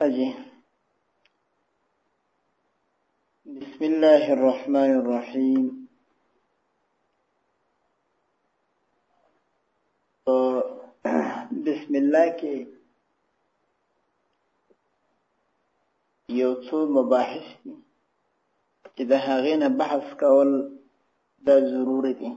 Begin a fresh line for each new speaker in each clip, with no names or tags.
خجی بسم الله الرحمن الرحیم بسم الله کې یو څو مباحث دي چې د هغې نه بحث کول دا ضروري دي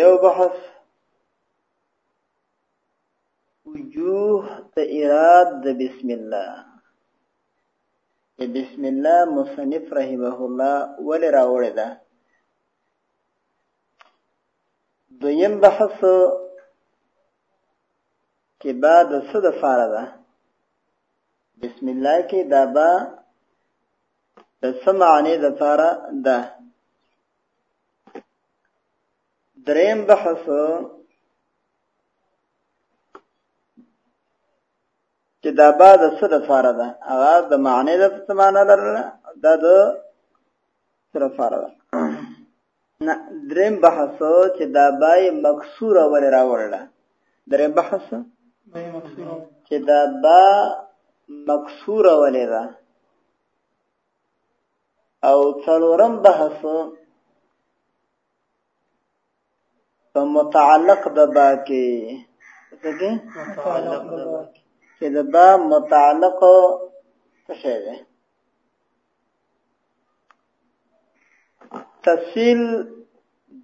یو بحث وجوه ته ایراد د بسم الله د بسم الله مصنف رحمه الله ول راوړی ده دویم بحث چې با د څه د فاره ده بسم الله کې دا با د سمعنی د پاره ده دریم بحث چې دا با د څه د پاره ده هغه د معنی د څه معنی لرله دا د سره پاره ده نه دریم بحث چې دا بای مکسور ور راوړل دریم بحث بای مکسور چې دا با مکسور ور را او څلورم بحث په متعلق د با کې څه کې متعلق د با کې چې د با متعلق څه شی دی تفصیل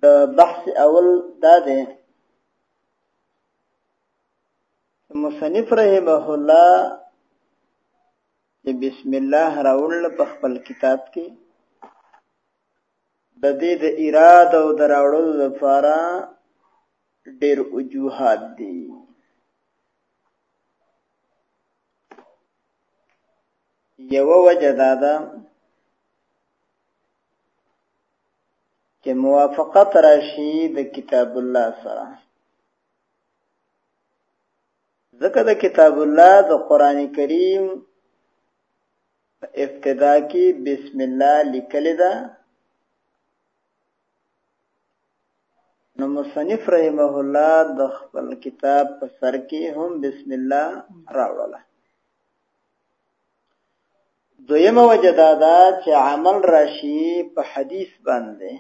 د بحث اول دا دی مصنف رحمه الله چې بسم الله راول په خپل کتاب کې د دې د اراده او دراوړو لپاره ډېر وجوهات دي یو وجه دا ده چې موافقت راشي د کتاب الله سره ځکه د کتاب الله د قران کریم ابتدا کې بسم الله لیکل ده نو مصنف رحمه الله د خپل کتاب په سر کې هم بسم الله راوړله دویمه وجه دا ده چې عمل راشي په حدیث باندې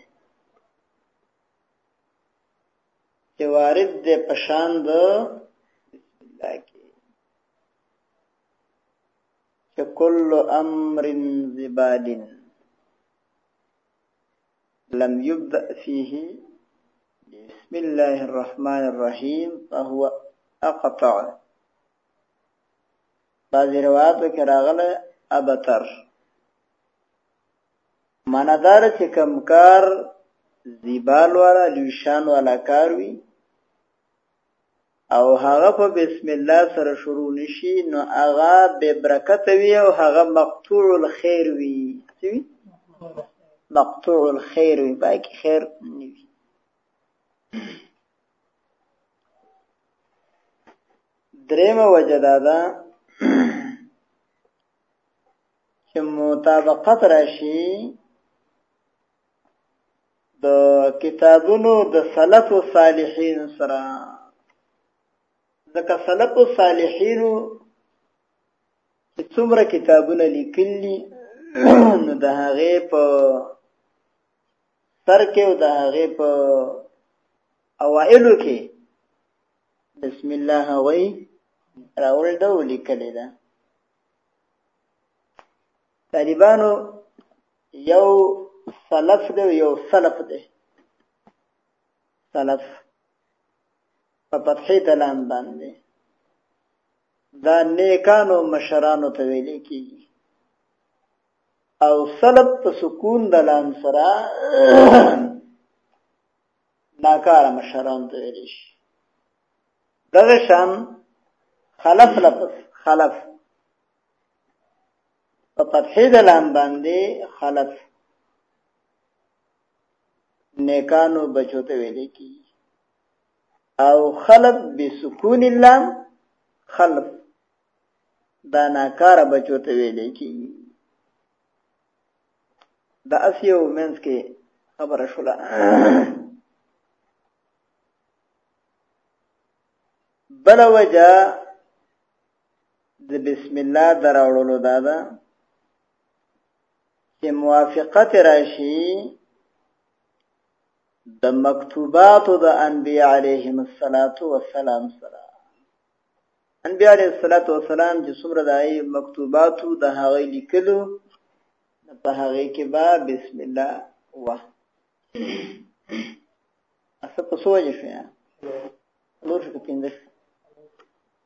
چې وارد دی په شان د چې کل امر زبادن لم يبدأ فيه بسم الله الرحمن الرحيم فهو أقطع بعض روایت کې راغله ابتر ماندار چې کم کار زیبال والا لوشان والا کار وی او هغه په بسم الله سره شروع نشي نو هغه به برکت وي او هغه مقطوع الخير وي مقطوع الخير وي باقي خير نه وي درېمه وجه دا ده چې مطابقت راشي د کتابونو د سلف او صالحین سره ځکه سلف او صالحین چې څومره کتابونه لیکلي نو د هغه په سر کې او د هغه په اوائلو کې بسم الله وای راول دا ولیکل ده طالبانو یو سلف دی یو سلف دی سلف په فتحې دلام باندې دا نیکانو مشرانو ته ویل کیږي او سلب په سکون د لام سره ناکاره مشران ته ویل شي دغه شان خلف لفظ خلف په فتحې د لام باندې خلف نیکانو بچو ته ویل کی او خلف بسکون اللام خلف دا ناکار بچو ته ویل کی دا اس یو منځ کې خبره شوله بل وجه د بسم الله دراوړلو دا ده چې موافقت راشي د مکتوبات د انبیاء علیهم الصلاۃ والسلام سره انبیاء علیه الصلاۃ والسلام چې څومره د مکتوبات د هغه لیکلو په هغه کې با بسم الله وه اصل په سوجه شو یا نور شو پینځه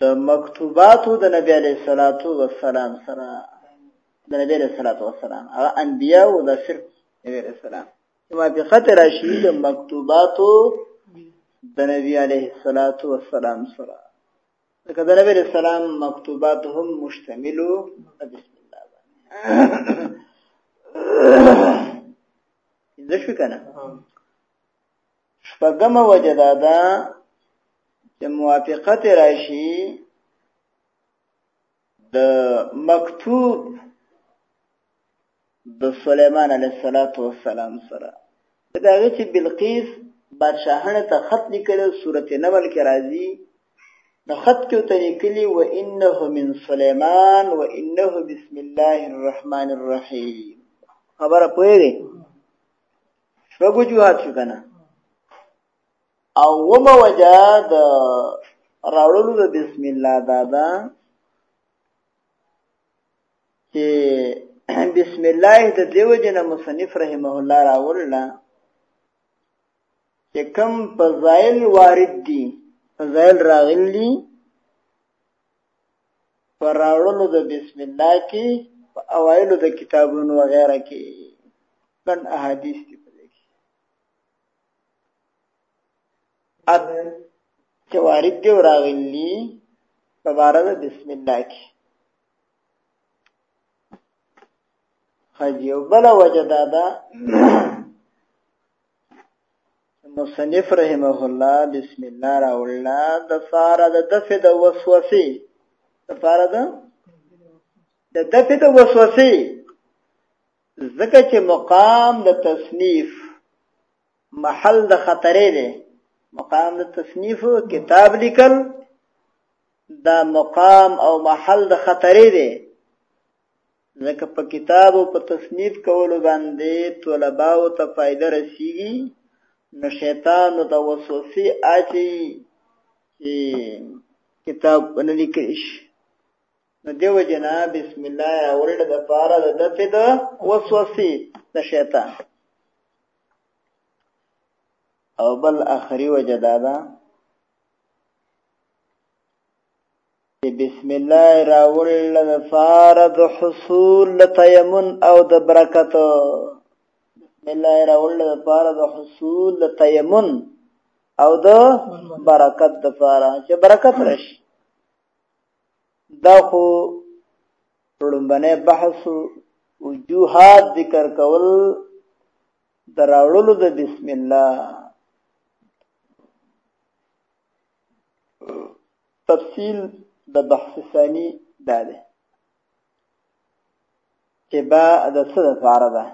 د مکتوباتو د نبی علیه الصلاۃ والسلام سره د نبی علیه الصلاۃ والسلام هغه انبیا او د صرف نبی علیه السلام موافقت راشي د مکتوباتو د نبی علیه الصلاۃ والسلام سره لکه د نبی علیه السلام مکتوبات هم مشتملو بسم الله باندې زه شو کنه شپږم وجه دا ده چې موافقت راشي د مکتوب د سليمان عليه الصلاه والسلام سره دا چې بلقیس بادشاهنه ته خط لیکل سورته نمل کې راځي نو خط کې ته لیکلي و انه من سليمان و انه بسم الله الرحمن الرحيم خبره پوهیږي شپږ وجوهات شو کنه او ومه وجه د راوړلو د بسم الله دا ده چې بسم الله د دیو جن مصنف رحمه الله راوړل چې کم فضائل وارد دي فضائل راغلي پر راوړلو د بسم الله کې په اوایلو د کتابونو وغیرہ کې ګڼ احادیث دي په دې کې ات چې وارد دی راغلي په بار د بسم الله کې خجیو بل وجدا دا مصنف رحمه الله بسم الله راوړل د فاره د دفه د وسوسه د فاره د د دفه د وسوسه ځکه چې مقام د تصنیف محل د خطرې دی مقام د تصنیف کتاب لیکل دا مقام او محل د خطرې دی ځکه په کتاب او په تصنیف کولو باندې طلباو ته فائدہ رسیږي نو شیطان د وسوسې اچي چې کتاب باندې لیکل شي نو دیو جنا بسم الله اورل د پاره د دفه د وسوسې د شیطان او بل اخري وجدادا چې بسم الله راول لپار د حصول تیمن او د برکت بسم الله راول لپار د حصول تیمن او د برکت لپاره چې برکت راشي دا خو لومبنه بحث وجوهات ذکر کول دراوړلو د بسم الله تفصیل د بحث ثانی دا دی چې با د څه لپاره ده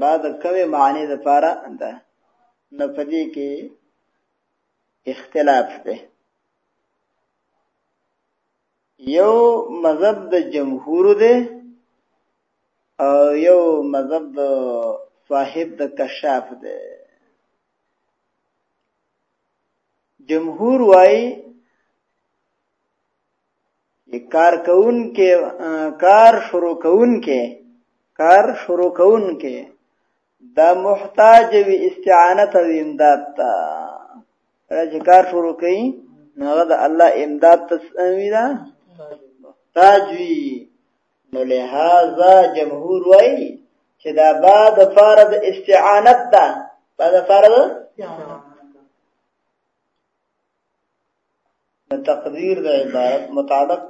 با د کومې معنی لپاره ده نو په دې کې اختلاف دی یو مذهب د جمهور دی او یو مذهب د صاحب د کشاف دی جمهور وای کار کون کې کار شروع کون کې کار شروع کون کې دا محتاج وی استعانت او امداد ته راځي کار شروع کړي نو د الله امداد ته سمي دا محتاج وی نو لهذا جمهور وای چې دا با د فرض استعانت ده با د فرض نو تقدیر د عبارت متعلق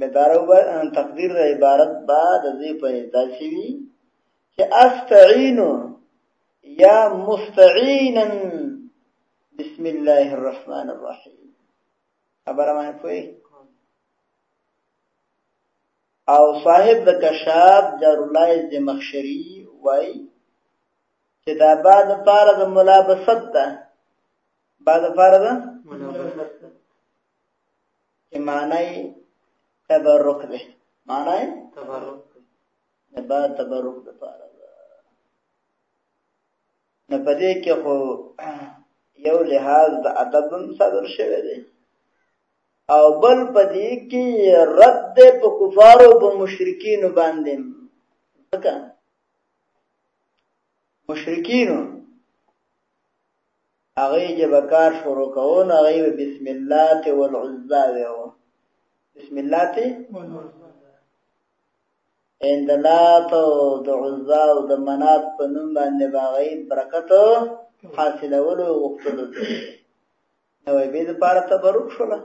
بدارو تقدیر د عبارت با د دې په داسي وی چې استعين یا مستعینا بسم الله الرحمن الرحیم خبره مې پوهیږي او صاحب د کشاب دارالله زمخشری وای چې دا بعد فار د ملابست ده بعد فار ده ملابست ده چې معنی تبرک ده معنی تبرک ده بعد تبرک ده فار نه پدې کې خو یو لحاظ د ادب هم صدر شوی دی او بل پدې کې رد ده په کفار او په مشرکین باندې ځکه مشرکین هغه چې بکار شروع کوو نو هغه بسم الله ته والعزا ویو بسم الله ته ان د لات او د عزا او د منات په نوم باندې باغی برکت حاصلولو وختلو نو به د پاره تبرک شولا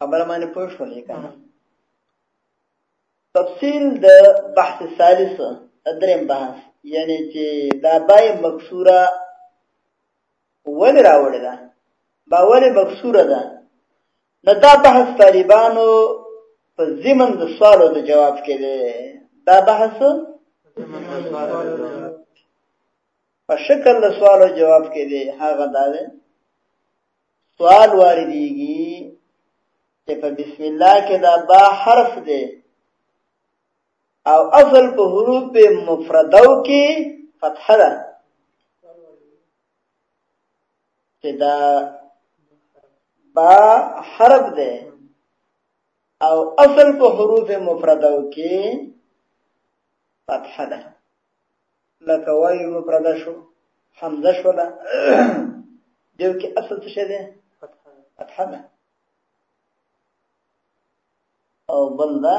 خبره باندې پوه شولې کنه تفصیل د بحث ثالث دریم بحث یعنی چې دا بای مکسوره ول راوړل دا باور مکسوره ده نو دا بحث طالبانو په زمن د سوالو د جواب کې دی دا بحث په شکل د سوالو جواب کې دی هغه دا دی سوال واردېږي چې په بسم الله کې دا با حرف دی او اصل په حروف مفردو کې فتحه ده چې دا با حرف ده او اصل په حروف مفردو کې فتحه ده لکه وایو مفرده شو حمزه شو ده دیو کې اصل څه شه ده فتحه ده او بل دا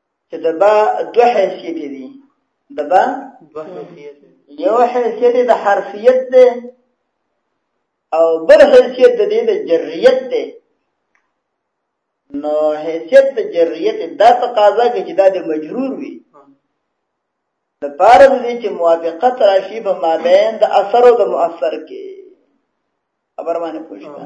چې د با دوه حیثیت دي د با دوه حیثیت یو حیثیت د حرفیت دی او بل حیثیت د دې د جریت دی نو حیثیت د جریت دا تقاضا کوي چې دا د مجرور وي د پاره د دې چې موافقت راشي په مابین د اثر او د مؤثر کې خبر باندې پوښتنه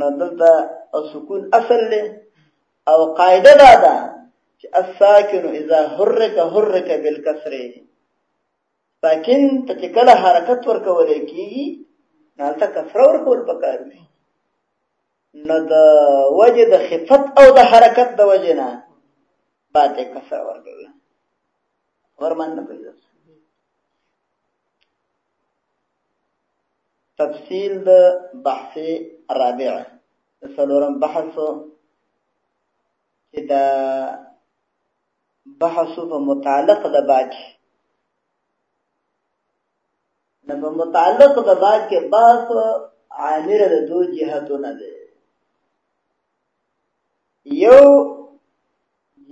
نو دلته سکون اصل دی او قاعده دا ده چې الساکن اذا حرک حرک بالکسر ساکن ته چې کله حرکت ورکول کیږي نو ته کسر ورکول پکار دی نو د وجه د خفت او د حرکت د وجه نه پاتې کسر ورکول ورمان نه پیدا تفصیل د بحث رابع د څلورم بحث چې د بحث په متعلق د باقي نه په متعلق د باقي باس عامر د دوه جهتونه ده یو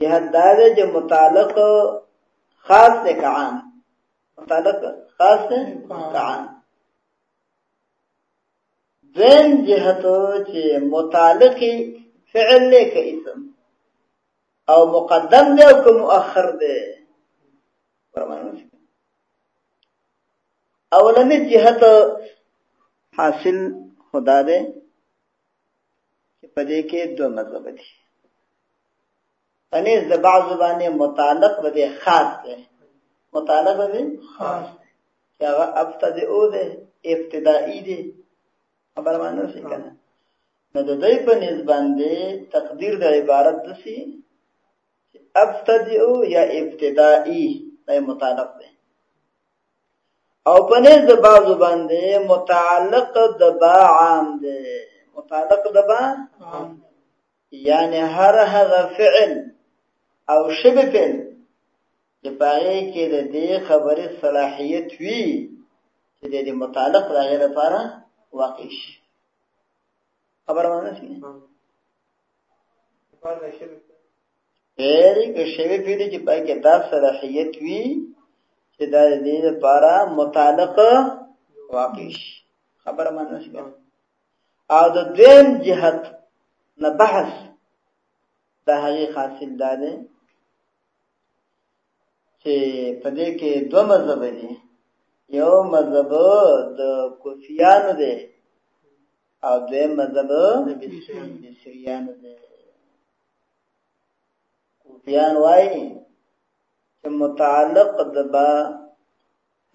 جهت دا ده چې متعلق خاص ته عام وکالت خاص ده تعام دویم جهتو چې متعلق فعل له کې اسم او مقدم دی او که مؤخر دی اولنې جهت حاصل خدا دی چې په دې کې دوه مذهب دي پنیز د بعضو باندې متعلق به دی خاص دی متعلق به دی خاص دی چې هغه ابتدعو دی ابتدائی دی خبر باندې شي کنه نو د دې په نسبت باندې تقدیر د عبارت دسی ابتدعو یا ابتدائی د متعلق دی او په نس د بازو باندې متعلق د با عام دی متعلق د با
عام
یعنی هر هغه فعل او شبه فعل چې پاره کې د دې خبرې صلاحیت وي چې د دې متعلق راغی لپاره واقع شي خبر باندې شي هرې کې شوی پیډي چې پای کې دا صلاحیت وي چې دا دې لپاره متعلق واقع شي خبر باندې شي او د دویم جهت نه بحث د هغې حاصل دا دی چې په دې کې دوه مذهب دي یو مذهب د کوفیانو دی او دویم مذهب د بصریانو دی کوفیان وایي چې متعلق د با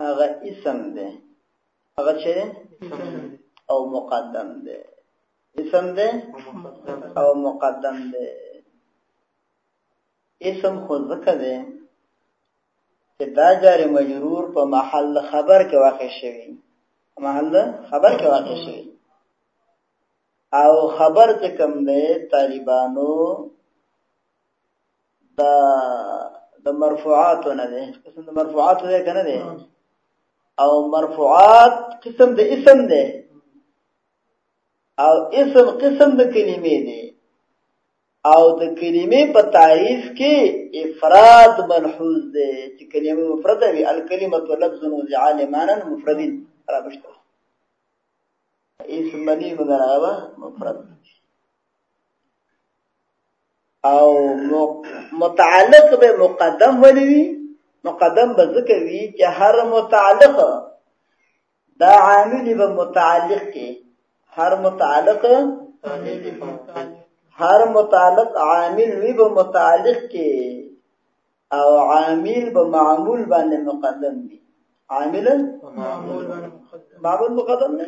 هغه اسم ده هغه چې او مقدم ده اسم ده او مقدم ده اسم خو ځکه ده چې دا جار مجرور په محل خبر کې واقع شوی محل خبر کې واقع شوی او خبر چې کوم ده طالبانو دا د مرفوعات نه دي قسم د مرفوعات دی کنه دي او مرفوعات قسم د اسم دی او اسم قسم د کلمې دی او د کلمې په تعریف کې افراد ملحوظ دی چې کلمه مفرده وي الکلمه لفظ وزع لمانا مفرد را بشته اسم منی مدراوه مفرد او متعلق به مقدم ولي وي مقدم به ځکه وي چې هر متعلق دا عامل به متعلق کې هر متعلق هر متعلق عامل وي به متعلق کې او عامل به معمول باندې مقدم وي عامل
معمول باندې مقدم
معمول مقدم نه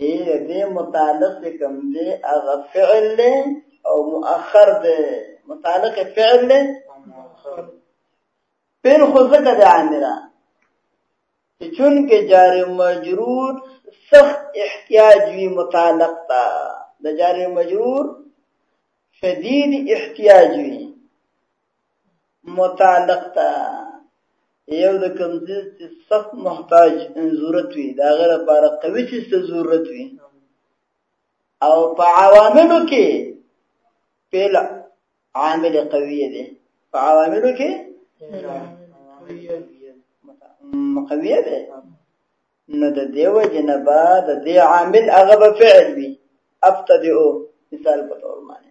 ای دې متعلق کوم دې هغه فعل له او مؤخر دې متعلق فعل له پیر خو زکه د عامره چې چون کې جار مجرور سخت احتیاج وی متعلق تا د جار مجرور شدید احتیاج وی متعلق تا یو د کوم څه چې سخت محتاج ضرورت وي دا غره لپاره قوي چې څه ضرورت وي او په عواملو کې پیل عامل قوي دی په عواملو کې مقویه ده نو د دیو جنبا د دی عامل هغه به فعل وي ابتدئو مثال په تور باندې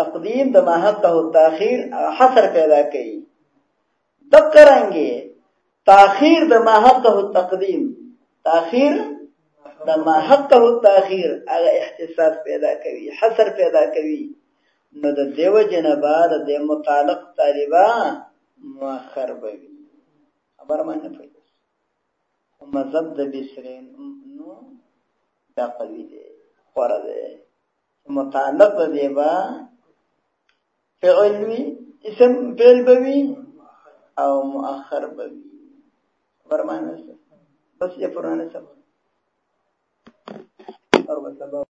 تقدیم د ماحقه تاخير حصر پیدا کوي دقرانګي تاخير د ماحقه تقدیم تاخير د ماحقه تاخير هغه احتساس پیدا کوي حصر پیدا کوي نو د دیو جنبا د دې متعلق طالبا مؤخر به خبر باندې پوي مذهب د بسرین نو دا قوی دی خورا دی متعلق دی با فعل وی اسم فعل بوي او مؤخر بوي فرمانه بس یې فرمانه سبب